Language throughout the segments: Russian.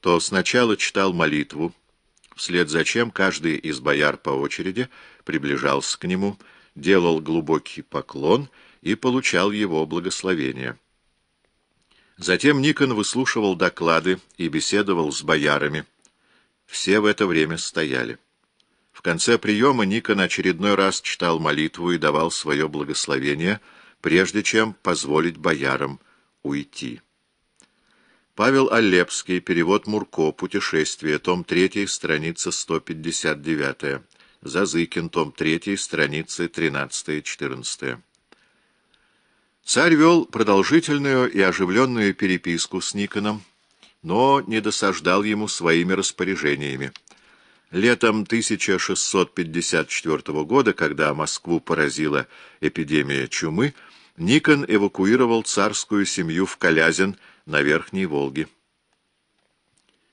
то сначала читал молитву, вслед за чем каждый из бояр по очереди приближался к нему, делал глубокий поклон и получал его благословение. Затем Никон выслушивал доклады и беседовал с боярами. Все в это время стояли. В конце приема Никон очередной раз читал молитву и давал свое благословение, прежде чем позволить боярам уйти. Павел Алепский, перевод Мурко, Путешествие, том 3, страница 159. Зазыкин, том 3, страницы 13-14. Царь вел продолжительную и оживленную переписку с Никоном, но не досаждал ему своими распоряжениями. Летом 1654 года, когда Москву поразила эпидемия чумы, Никон эвакуировал царскую семью в Калязин на Верхней Волге.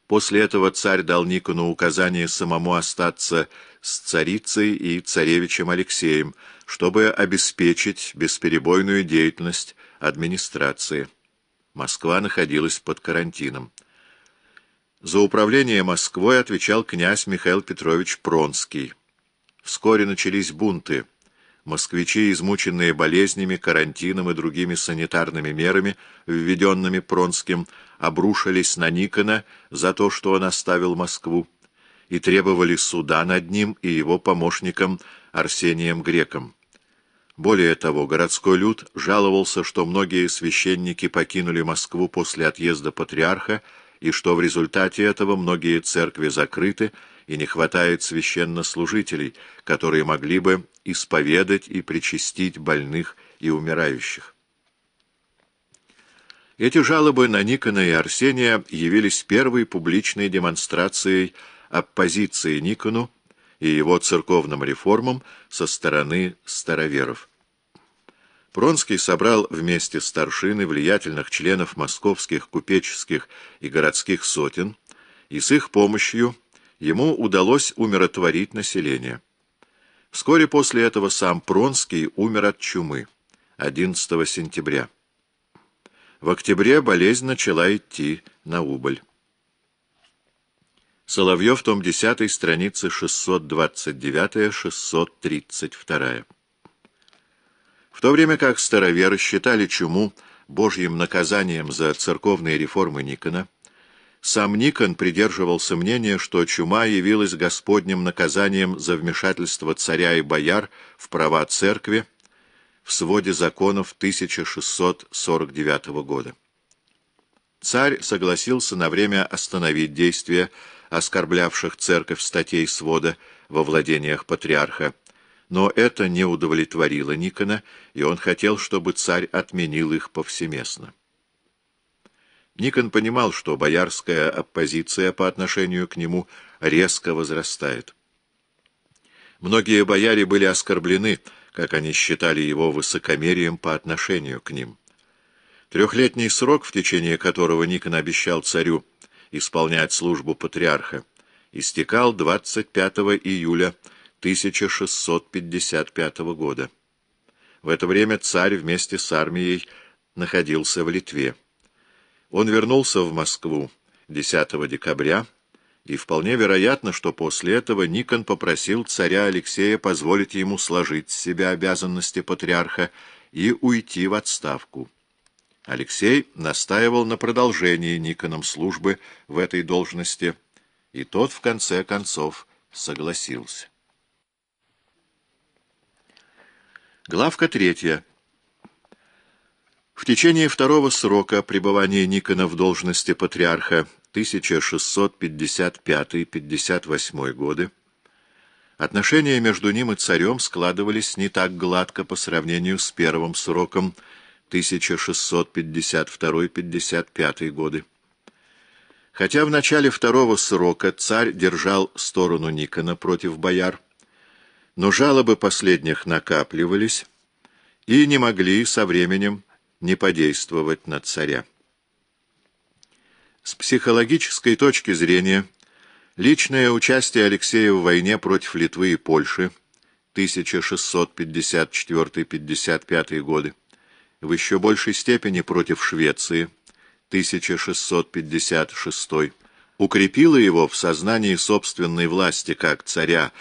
После этого царь дал Никону указание самому остаться с царицей и царевичем Алексеем, чтобы обеспечить бесперебойную деятельность администрации. Москва находилась под карантином. За управление Москвой отвечал князь Михаил Петрович Пронский. Вскоре начались бунты. Москвичи, измученные болезнями, карантином и другими санитарными мерами, введенными Пронским, обрушились на Никона за то, что он оставил Москву, и требовали суда над ним и его помощником Арсением Греком. Более того, городской люд жаловался, что многие священники покинули Москву после отъезда патриарха, и что в результате этого многие церкви закрыты и не хватает священнослужителей, которые могли бы исповедать и причастить больных и умирающих. Эти жалобы на Никона и Арсения явились первой публичной демонстрацией оппозиции Никону и его церковным реформам со стороны староверов. Пронский собрал вместе старшины влиятельных членов московских купеческих и городских сотен, и с их помощью ему удалось умиротворить население. Вскоре после этого сам Пронский умер от чумы 11 сентября. В октябре болезнь начала идти на убыль. Соловьев, том 10, страницы 629-632. В то время как староверы считали чуму божьим наказанием за церковные реформы Никона, сам Никон придерживался мнения, что чума явилась Господним наказанием за вмешательство царя и бояр в права церкви в своде законов 1649 года. Царь согласился на время остановить действия оскорблявших церковь статей свода во владениях патриарха, но это не удовлетворило Никона, и он хотел, чтобы царь отменил их повсеместно. Никон понимал, что боярская оппозиция по отношению к нему резко возрастает. Многие бояре были оскорблены, как они считали его высокомерием по отношению к ним. Трехлетний срок, в течение которого Никон обещал царю исполнять службу патриарха, истекал 25 июля 1655 года. В это время царь вместе с армией находился в Литве. Он вернулся в Москву 10 декабря, и вполне вероятно, что после этого Никон попросил царя Алексея позволить ему сложить с себя обязанности патриарха и уйти в отставку. Алексей настаивал на продолжении Никоном службы в этой должности, и тот в конце концов согласился. Главка третья. В течение второго срока пребывания Никона в должности патриарха 1655-58 годы отношения между ним и царем складывались не так гладко по сравнению с первым сроком 1652-55 годы. Хотя в начале второго срока царь держал сторону Никона против бояр, но жалобы последних накапливались и не могли со временем не подействовать на царя. С психологической точки зрения, личное участие Алексея в войне против Литвы и Польши 1654-55 годы, в еще большей степени против Швеции 1656 укрепило его в сознании собственной власти как царя